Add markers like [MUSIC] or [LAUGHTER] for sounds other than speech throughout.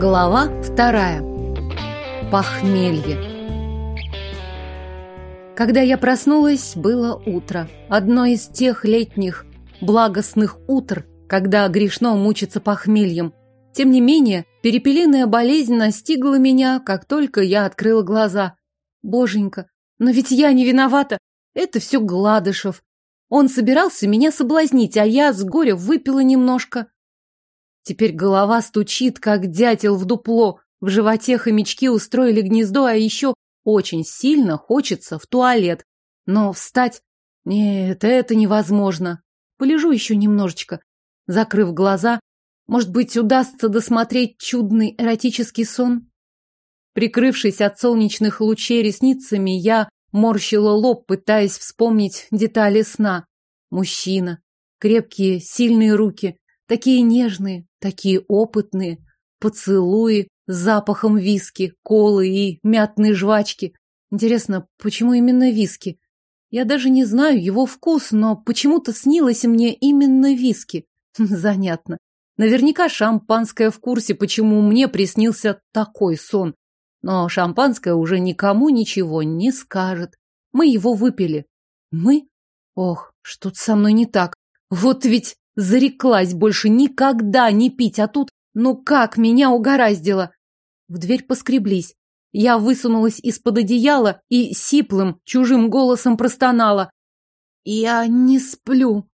Глава вторая. Похмелье. Когда я проснулась, было утро. Одно из тех летних благостных утр, когда грешно мучиться похмельем. Тем не менее, перепелиная болезнь настигла меня, как только я открыла глаза. Боженька, но ведь я не виновата. Это все Гладышев. Он собирался меня соблазнить, а я с горя выпила немножко. Теперь голова стучит, как дятел в дупло. В животе хомячки устроили гнездо, а еще очень сильно хочется в туалет. Но встать... Нет, это невозможно. Полежу еще немножечко. Закрыв глаза, может быть, удастся досмотреть чудный эротический сон? Прикрывшись от солнечных лучей ресницами, я морщила лоб, пытаясь вспомнить детали сна. Мужчина, крепкие, сильные руки, такие нежные, такие опытные, поцелуи с запахом виски, колы и мятной жвачки. Интересно, почему именно виски? Я даже не знаю его вкус, но почему-то снилось мне именно виски. [LAUGHS] Занятно. Наверняка шампанское в курсе, почему мне приснился такой сон. Но шампанское уже никому ничего не скажет. Мы его выпили. Мы? Ох, что-то со мной не так. Вот ведь зареклась больше никогда не пить, а тут, ну как меня угораздило. В дверь поскреблись. Я высунулась из-под одеяла и сиплым, чужим голосом простонала. «Я не сплю».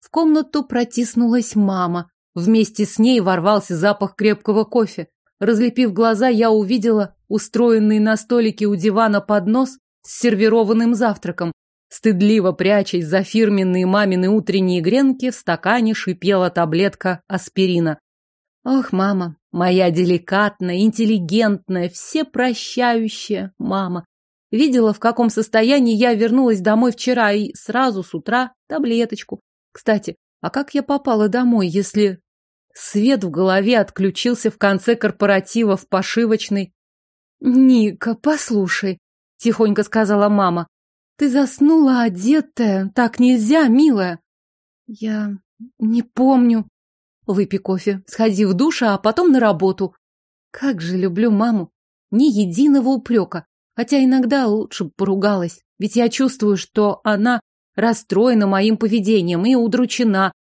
В комнату протиснулась мама. Вместе с ней ворвался запах крепкого кофе. Разлепив глаза, я увидела устроенный на столике у дивана поднос с сервированным завтраком. Стыдливо прячась за фирменные мамины утренние гренки, в стакане шипела таблетка аспирина. Ох, мама, моя деликатная, интеллигентная, всепрощающая мама. Видела, в каком состоянии я вернулась домой вчера и сразу с утра таблеточку. Кстати, а как я попала домой, если Свет в голове отключился в конце корпоратива в пошивочной. «Ника, послушай», — тихонько сказала мама. «Ты заснула одетая. Так нельзя, милая». «Я не помню». «Выпей кофе, сходи в душ, а потом на работу». Как же люблю маму. Ни единого упрека. Хотя иногда лучше поругалась. Ведь я чувствую, что она расстроена моим поведением и удручена.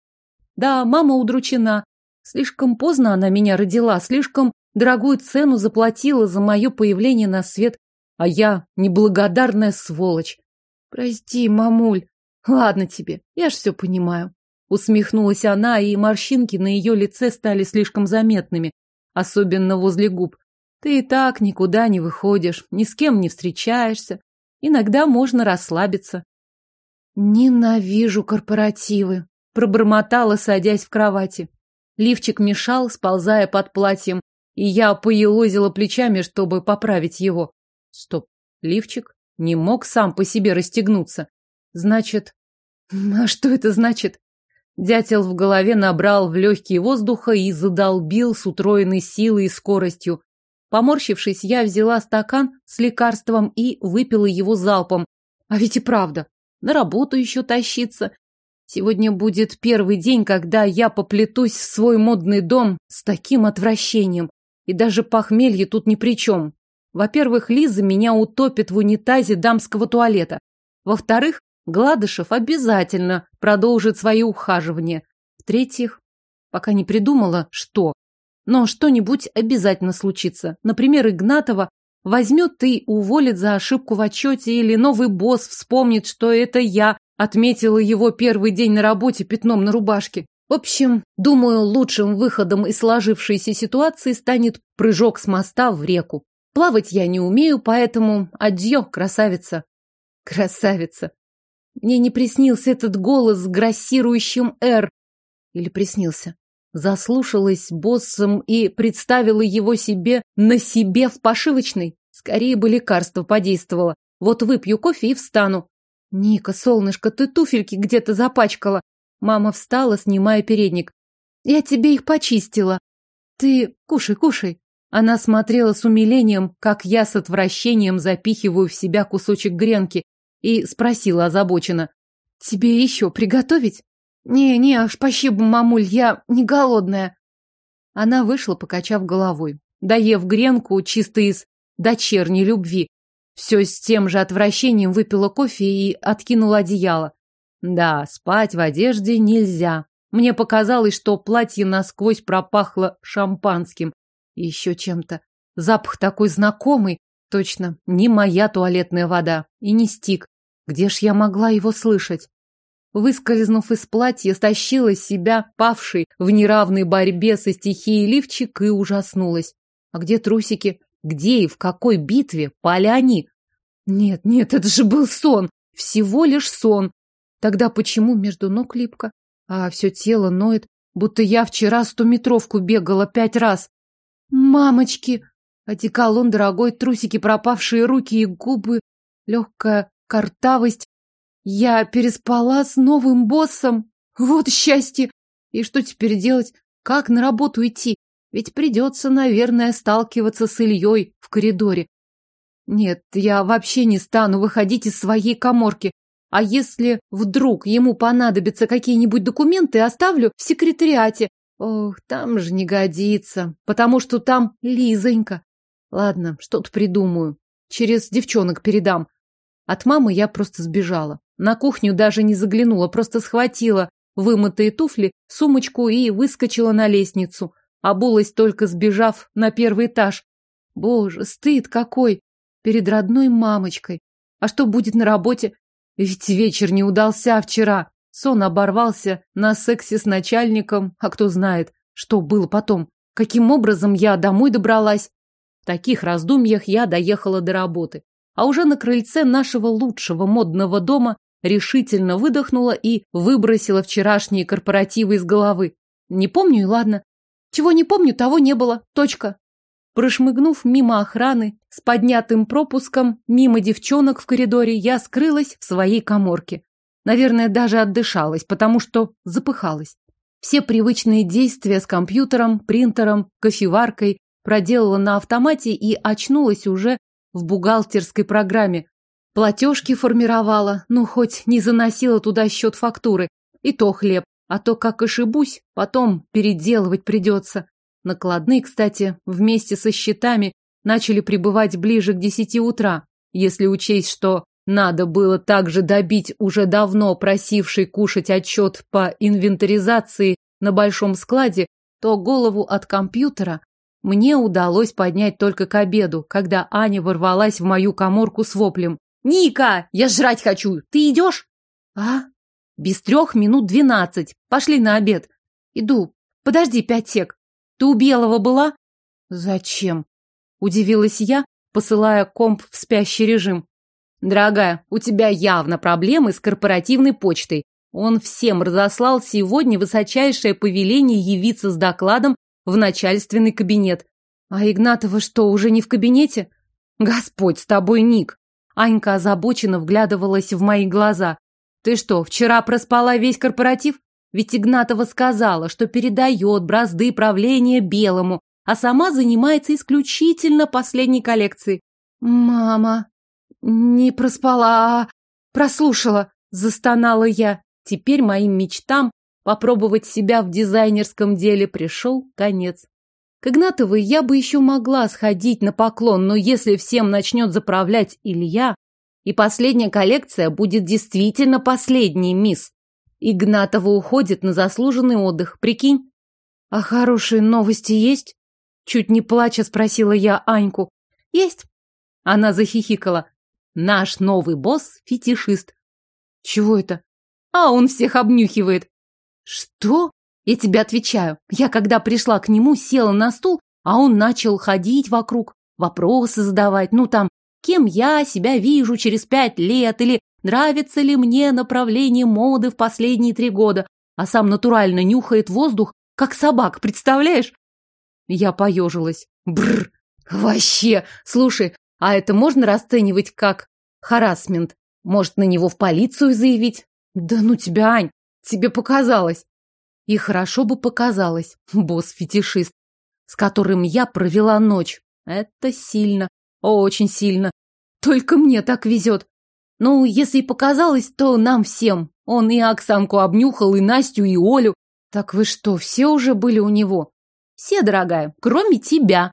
Да, мама удручена. Слишком поздно она меня родила, слишком дорогую цену заплатила за мое появление на свет, а я неблагодарная сволочь. Прости, мамуль. Ладно тебе, я ж все понимаю. Усмехнулась она, и морщинки на ее лице стали слишком заметными, особенно возле губ. Ты и так никуда не выходишь, ни с кем не встречаешься. Иногда можно расслабиться. Ненавижу корпоративы, пробормотала, садясь в кровати. Лифчик мешал, сползая под платьем, и я поелозила плечами, чтобы поправить его. Стоп, лифчик не мог сам по себе расстегнуться. Значит... [LAUGHS] А что это значит? Дятел в голове набрал в легкие воздуха и задолбил с утроенной силой и скоростью. Поморщившись, я взяла стакан с лекарством и выпила его залпом. А ведь и правда, на работу еще тащиться, Сегодня будет первый день, когда я поплетусь в свой модный дом с таким отвращением. И даже похмелье тут ни при чем. Во-первых, Лиза меня утопит в унитазе дамского туалета. Во-вторых, Гладышев обязательно продолжит свои ухаживания. В-третьих, пока не придумала, что. Но что-нибудь обязательно случится. Например, Игнатова возьмет и уволит за ошибку в отчете, или новый босс вспомнит, что это я Отметила его первый день на работе пятном на рубашке. В общем, думаю, лучшим выходом из сложившейся ситуации станет прыжок с моста в реку. Плавать я не умею, поэтому адьё, красавица. Красавица. Мне не приснился этот голос с грассирующим «Р». Или приснился. Заслушалась боссом и представила его себе на себе в пошивочной. Скорее бы лекарство подействовало. Вот выпью кофе и встану. Ника, солнышко, ты туфельки где-то запачкала. Мама встала, снимая передник. Я тебе их почистила. Ты кушай, кушай. Она смотрела с умилением, как я с отвращением запихиваю в себя кусочек гренки, и спросила озабоченно. Тебе еще приготовить? Не, не, аж спасибо, мамуль, я не голодная. Она вышла, покачав головой. Доев гренку чисто из дочерней любви, все с тем же отвращением выпила кофе и откинула одеяло. Да, спать в одежде нельзя. Мне показалось, что платье насквозь пропахло шампанским. И еще чем-то. Запах такой знакомый. Точно, не моя туалетная вода. И не стик. Где ж я могла его слышать? Выскользнув из платья, стащила себя павший в неравной борьбе со стихией лифчик и ужаснулась. А где трусики? Где и в какой битве пали они? Нет, нет, это же был сон. Всего лишь сон. Тогда почему между ног липко? А все тело ноет, будто я вчера стометровку бегала пять раз. Мамочки! Одеколон дорогой, трусики, пропавшие руки и губы, легкая картавость. Я переспала с новым боссом. Вот счастье! И что теперь делать? Как на работу идти? Ведь придется, наверное, сталкиваться с Ильей в коридоре. Нет, я вообще не стану выходить из своей коморки. А если вдруг ему понадобятся какие-нибудь документы, оставлю в секретариате. Ох, там же не годится, потому что там Лизонька. Ладно, что-то придумаю. Через девчонок передам. От мамы я просто сбежала. На кухню даже не заглянула, просто схватила вымытые туфли, сумочку и выскочила на лестницу. Обулась только сбежав на первый этаж. Боже, стыд какой! Перед родной мамочкой. А что будет на работе? Ведь вечер не удался вчера. Сон оборвался на сексе с начальником, а кто знает, что было потом. Каким образом я домой добралась? В таких раздумьях я доехала до работы. А уже на крыльце нашего лучшего модного дома решительно выдохнула и выбросила вчерашние корпоративы из головы. Не помню и ладно. Чего не помню, того не было. Точка. Прошмыгнув мимо охраны, с поднятым пропуском, мимо девчонок в коридоре, я скрылась в своей коморке. Наверное, даже отдышалась, потому что запыхалась. Все привычные действия с компьютером, принтером, кофеваркой проделала на автомате и очнулась уже в бухгалтерской программе. Платежки формировала, ну хоть не заносила туда счет фактуры. И то хлеб, а то как ошибусь, потом переделывать придется. Накладные, кстати, вместе со счетами начали прибывать ближе к десяти утра, если учесть, что надо было также добить уже давно просивший кушать отчет по инвентаризации на большом складе, то голову от компьютера мне удалось поднять только к обеду, когда Аня ворвалась в мою коморку с воплем. «Ника, я жрать хочу! Ты идешь?» «А? Без трех минут двенадцать. Пошли на обед. Иду. Подожди пять сек. Ты у Белого была? Зачем? Удивилась я, посылая комп в спящий режим. Дорогая, у тебя явно проблемы с корпоративной почтой. Он всем разослал сегодня высочайшее повеление явиться с докладом в начальственный кабинет. А Игнатова что, уже не в кабинете? Господь с тобой, Ник. Анька озабоченно вглядывалась в мои глаза. Ты что, вчера проспала весь корпоратив? Ведь Игнатова сказала, что передает бразды правления Белому, а сама занимается исключительно последней коллекцией. «Мама, не проспала, а прослушала», — застонала я. Теперь моим мечтам попробовать себя в дизайнерском деле пришел конец. К Игнатовой я бы еще могла сходить на поклон, но если всем начнет заправлять Илья, и последняя коллекция будет действительно последней, мисс, Игнатова уходит на заслуженный отдых, прикинь? А хорошие новости есть? Чуть не плача спросила я Аньку. Есть. Она захихикала. Наш новый босс – фетишист. Чего это? А он всех обнюхивает. Что? Я тебе отвечаю. Я когда пришла к нему, села на стул, а он начал ходить вокруг, вопросы задавать. Ну там, кем я себя вижу через пять лет или Нравится ли мне направление моды в последние три года, а сам натурально нюхает воздух, как собак, представляешь? Я поежилась. Бррр, вообще, слушай, а это можно расценивать как харасмент? Может, на него в полицию заявить? Да ну тебя, Ань, тебе показалось. И хорошо бы показалось, босс-фетишист, с которым я провела ночь. Это сильно, очень сильно. Только мне так везет. Ну, если и показалось, то нам всем. Он и Оксанку обнюхал, и Настю, и Олю. Так вы что, все уже были у него? Все, дорогая, кроме тебя.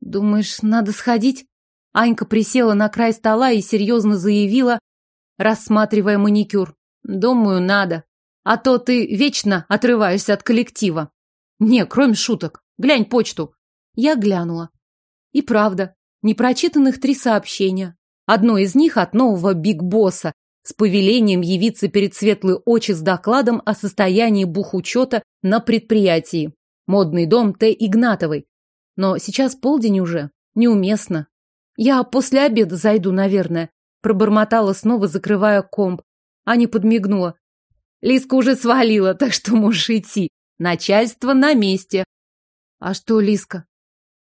Думаешь, надо сходить? Анька присела на край стола и серьезно заявила, рассматривая маникюр. Думаю, надо. А то ты вечно отрываешься от коллектива. Не, кроме шуток. Глянь почту. Я глянула. И правда, непрочитанных три сообщения. Одно из них от нового биг-босса с повелением явиться перед светлые очи с докладом о состоянии бухучета на предприятии. Модный дом Т. Игнатовой. Но сейчас полдень уже. Неуместно. Я после обеда зайду, наверное. Пробормотала снова, закрывая комп. Аня подмигнула. Лиска уже свалила, так что можешь идти. Начальство на месте. А что, Лиска?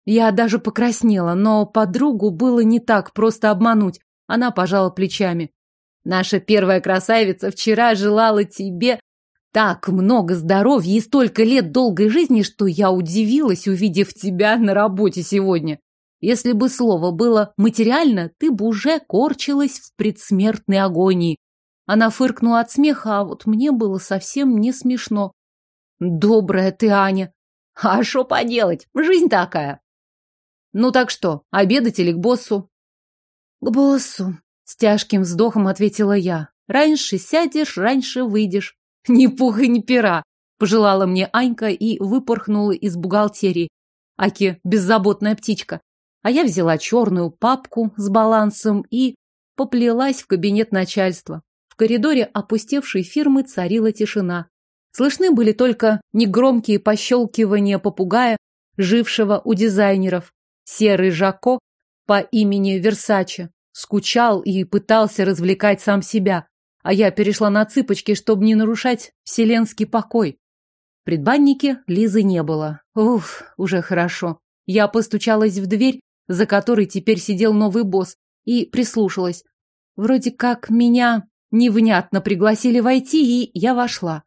Я даже покраснела, но подругу было не так просто обмануть. Она пожала плечами. Наша первая красавица вчера желала тебе так много здоровья и столько лет долгой жизни, что я удивилась, увидев тебя на работе сегодня. Если бы слово было материально, ты бы уже корчилась в предсмертной агонии. Она фыркнула от смеха, а вот мне было совсем не смешно. Добрая ты, Аня. А что поделать? Жизнь такая. Ну так что, обедать или к боссу? К боссу, с тяжким вздохом ответила я. Раньше сядешь, раньше выйдешь. Ни пуха, ни пера, пожелала мне Анька и выпорхнула из бухгалтерии. Аки беззаботная птичка. А я взяла черную папку с балансом и поплелась в кабинет начальства. В коридоре опустевшей фирмы царила тишина. Слышны были только негромкие пощелкивания попугая, жившего у дизайнеров. Серый Жако по имени Версаче скучал и пытался развлекать сам себя, а я перешла на цыпочки, чтобы не нарушать вселенский покой. В предбаннике Лизы не было. Уф, уже хорошо. Я постучалась в дверь, за которой теперь сидел новый босс, и прислушалась. Вроде как меня невнятно пригласили войти, и я вошла.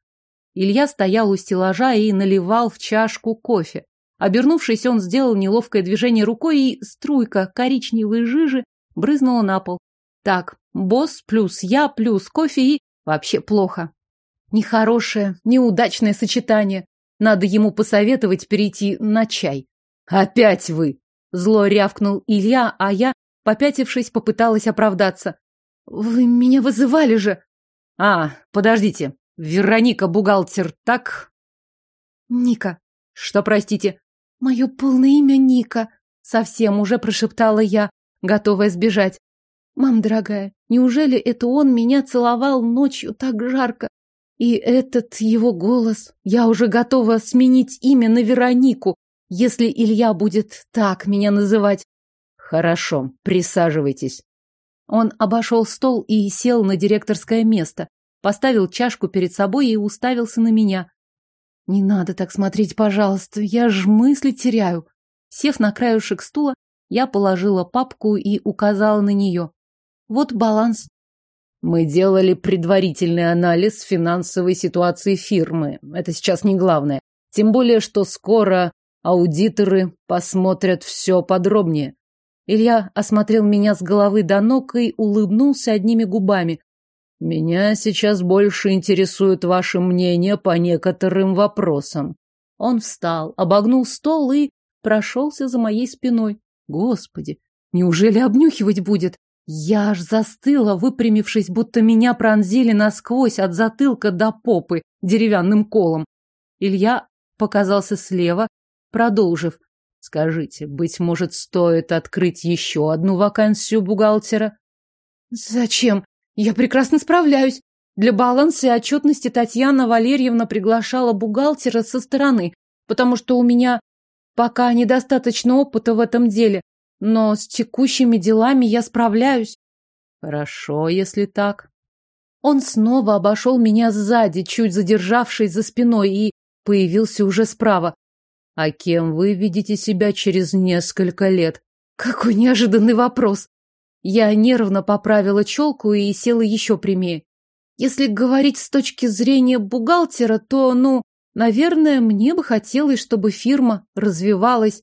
Илья стоял у стеллажа и наливал в чашку кофе. Обернувшись, он сделал неловкое движение рукой, и струйка коричневой жижи брызнула на пол. Так, босс плюс я плюс кофе и вообще плохо. Нехорошее, неудачное сочетание. Надо ему посоветовать перейти на чай. Опять вы! Зло рявкнул Илья, а я, попятившись, попыталась оправдаться. Вы меня вызывали же. А, подождите. Вероника бухгалтер, так? Ника. Что, простите? Мое полное имя Ника. Совсем уже прошептала я, готовая сбежать. Мам, дорогая, неужели это он меня целовал ночью так жарко? И этот его голос. Я уже готова сменить имя на Веронику, если Илья будет так меня называть. Хорошо, присаживайтесь. Он обошел стол и сел на директорское место, поставил чашку перед собой и уставился на меня. Не надо так смотреть, пожалуйста, я ж мысли теряю. Сев на краюшек стула, я положила папку и указала на нее. Вот баланс. Мы делали предварительный анализ финансовой ситуации фирмы. Это сейчас не главное. Тем более, что скоро аудиторы посмотрят все подробнее. Илья осмотрел меня с головы до ног и улыбнулся одними губами. Меня сейчас больше интересует ваше мнение по некоторым вопросам. Он встал, обогнул стол и прошелся за моей спиной. Господи, неужели обнюхивать будет? Я аж застыла, выпрямившись, будто меня пронзили насквозь от затылка до попы деревянным колом. Илья показался слева, продолжив. Скажите, быть может, стоит открыть еще одну вакансию бухгалтера? Зачем? Я прекрасно справляюсь. Для баланса и отчетности Татьяна Валерьевна приглашала бухгалтера со стороны, потому что у меня Пока недостаточно опыта в этом деле, но с текущими делами я справляюсь. Хорошо, если так. Он снова обошел меня сзади, чуть задержавшись за спиной, и появился уже справа. А кем вы видите себя через несколько лет? Какой неожиданный вопрос. Я нервно поправила челку и села еще прямее. Если говорить с точки зрения бухгалтера, то, ну, Наверное, мне бы хотелось, чтобы фирма развивалась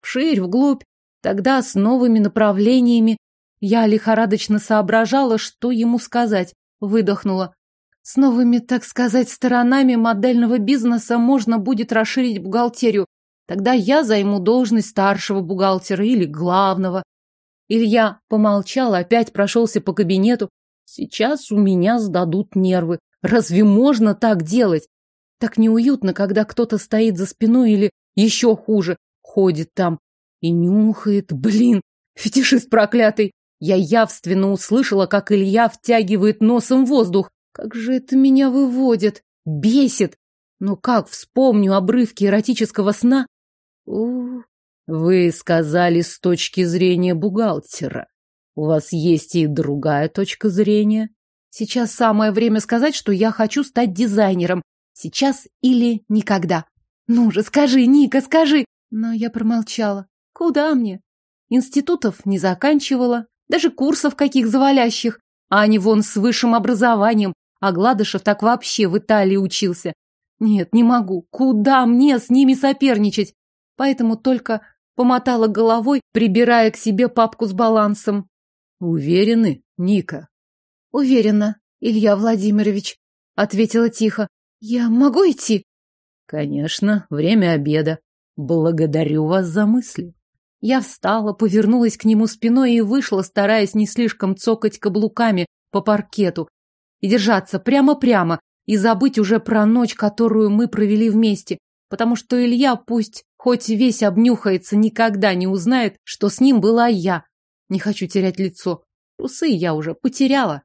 вширь, вглубь, тогда с новыми направлениями. Я лихорадочно соображала, что ему сказать, выдохнула. С новыми, так сказать, сторонами модельного бизнеса можно будет расширить бухгалтерию, Тогда я займу должность старшего бухгалтера или главного. Илья помолчал, опять прошелся по кабинету. Сейчас у меня сдадут нервы. Разве можно так делать? Так неуютно, когда кто-то стоит за спиной или, еще хуже, ходит там и нюхает. Блин, фетишист проклятый. Я явственно услышала, как Илья втягивает носом воздух. Как же это меня выводит, бесит. Но как вспомню обрывки эротического сна? У, вы сказали с точки зрения бухгалтера. У вас есть и другая точка зрения. Сейчас самое время сказать, что я хочу стать дизайнером. Сейчас или никогда. Ну же, скажи, Ника, скажи. Но я промолчала. Куда мне? Институтов не заканчивала, даже курсов каких завалящих. А они вон с высшим образованием, а Гладышев так вообще в Италии учился. Нет, не могу. Куда мне с ними соперничать? Поэтому только помотала головой, прибирая к себе папку с балансом. Уверены, Ника? Уверена, Илья Владимирович, ответила тихо. Я могу идти? Конечно, время обеда. Благодарю вас за мысли. Я встала, повернулась к нему спиной и вышла, стараясь не слишком цокать каблуками по паркету и держаться прямо-прямо, и забыть уже про ночь, которую мы провели вместе, потому что Илья пусть хоть весь обнюхается, никогда не узнает, что с ним была я. Не хочу терять лицо. Трусы я уже потеряла.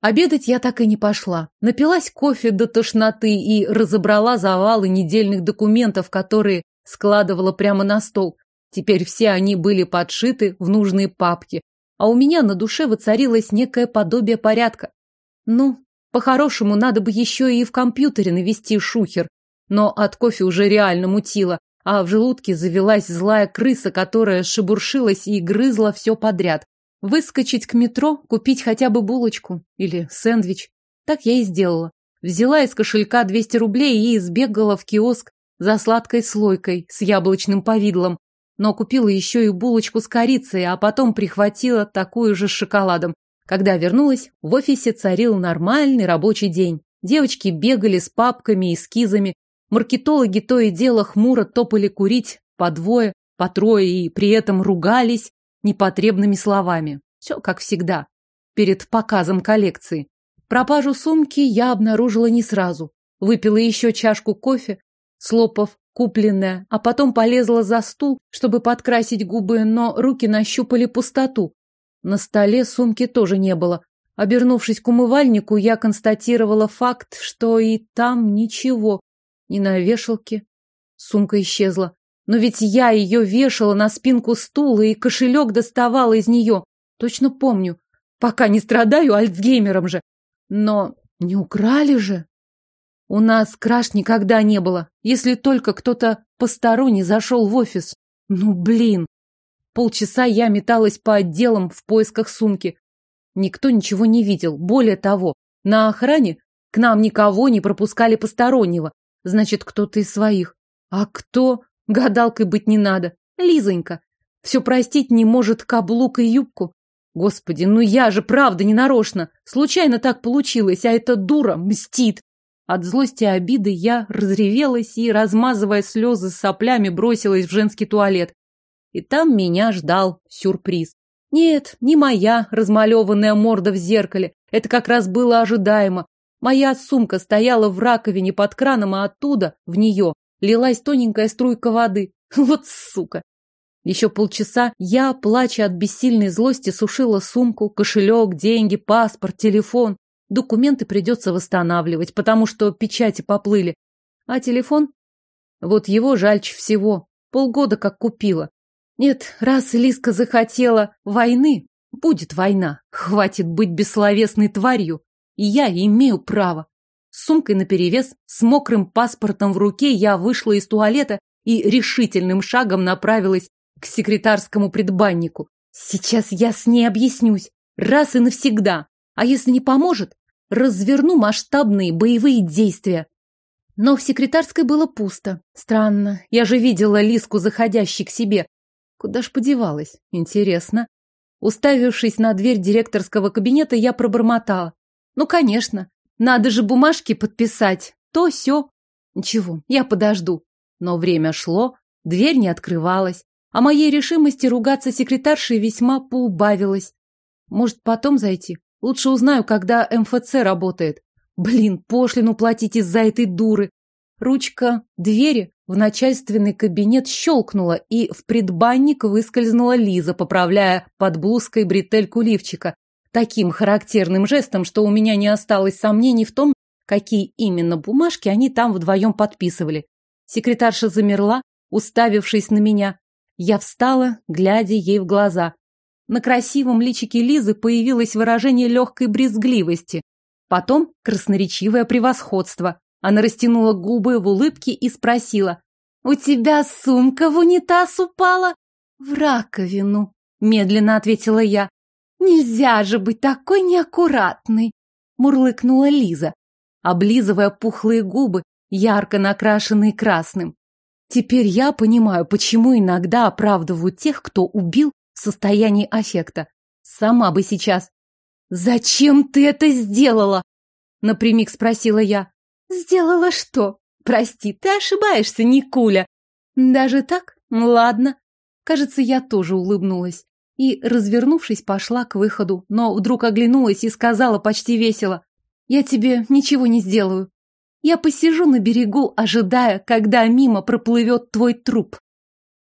Обедать я так и не пошла. Напилась кофе до тошноты и разобрала завалы недельных документов, которые складывала прямо на стол. Теперь все они были подшиты в нужные папки, а у меня на душе воцарилось некое подобие порядка. Ну, по-хорошему, надо бы еще и в компьютере навести шухер, но от кофе уже реально мутило, а в желудке завелась злая крыса, которая шебуршилась и грызла все подряд. Выскочить к метро, купить хотя бы булочку или сэндвич. Так я и сделала. Взяла из кошелька 200 рублей и сбегала в киоск за сладкой слойкой с яблочным повидлом. Но купила еще и булочку с корицей, а потом прихватила такую же с шоколадом. Когда вернулась, в офисе царил нормальный рабочий день. Девочки бегали с папками и эскизами, маркетологи то и дело хмуро топали курить по двое, по трое и при этом ругались непотребными словами. Все как всегда, перед показом коллекции. Пропажу сумки я обнаружила не сразу. Выпила еще чашку кофе, слопав купленное, а потом полезла за стул, чтобы подкрасить губы, но руки нащупали пустоту. На столе сумки тоже не было. Обернувшись к умывальнику, я констатировала факт, что и там ничего. Ни на вешалке. Сумка исчезла. Но ведь я ее вешала на спинку стула, и кошелек доставала из нее. Точно помню. Пока не страдаю Альцгеймером же. Но не украли же. У нас краж никогда не было, если только кто-то посторонний зашел в офис. Ну, блин. Полчаса я металась по отделам в поисках сумки. Никто ничего не видел. Более того, на охране к нам никого не пропускали постороннего. Значит, кто-то из своих. А кто? Гадалкой быть не надо. Лизонька. Все простить не может каблук и юбку. Господи, ну я же правда не нарочно. Случайно так получилось, а эта дура мстит. От злости и обиды я разревелась и, размазывая слезы с соплями, бросилась в женский туалет. И там меня ждал сюрприз. Нет, не моя размалеванная морда в зеркале. Это как раз было ожидаемо. Моя сумка стояла в раковине под краном, а оттуда, в нее, лилась тоненькая струйка воды. [LAUGHS] Вот сука! Еще полчаса я, плача от бессильной злости, сушила сумку, кошелек, деньги, паспорт, телефон. Документы придется восстанавливать, потому что печати поплыли. А телефон? Вот его жальче всего. Полгода как купила. Нет, раз Лиска захотела войны, будет война. Хватит быть бессловесной тварью. И я имею право. С сумкой наперевес, с мокрым паспортом в руке я вышла из туалета и решительным шагом направилась к секретарскому предбаннику. Сейчас я с ней объяснюсь. Раз и навсегда. А если не поможет, разверну масштабные боевые действия. Но в секретарской было пусто. Странно. Я же видела Лиску, заходящей к себе. Куда ж подевалась? Интересно. Уставившись на дверь директорского кабинета, я пробормотала. Ну, конечно. Надо же бумажки подписать. То все. Ничего, я подожду. Но время шло, Дверь не открывалась, а моей решимости ругаться секретаршей весьма поубавилось. Может, потом зайти? Лучше узнаю, когда МФЦ работает. Блин, пошлину платить из-за этой дуры. Ручка двери в начальственный кабинет щелкнула, и в предбанник выскользнула Лиза, поправляя под блузкой бретельку лифчика. Таким характерным жестом, что у меня не осталось сомнений в том, какие именно бумажки они там вдвоем подписывали. Секретарша замерла, уставившись на меня. Я встала, глядя ей в глаза. На красивом личике Лизы появилось выражение легкой брезгливости. Потом красноречивое превосходство. Она растянула губы в улыбке и спросила. «У тебя сумка в унитаз упала?» «В раковину», — медленно ответила я. «Нельзя же быть такой неаккуратной», — мурлыкнула Лиза, облизывая пухлые губы, ярко накрашенные красным. Теперь я понимаю, почему иногда оправдывают тех, кто убил в состоянии аффекта. Сама бы сейчас. «Зачем ты это сделала?» Напрямик спросила я. «Сделала что? Прости, ты ошибаешься, Никуля». «Даже так? Ладно». Кажется, я тоже улыбнулась. И, развернувшись, пошла к выходу, но вдруг оглянулась и сказала почти весело. «Я тебе ничего не сделаю. Я посижу на берегу, ожидая, когда мимо проплывет твой труп».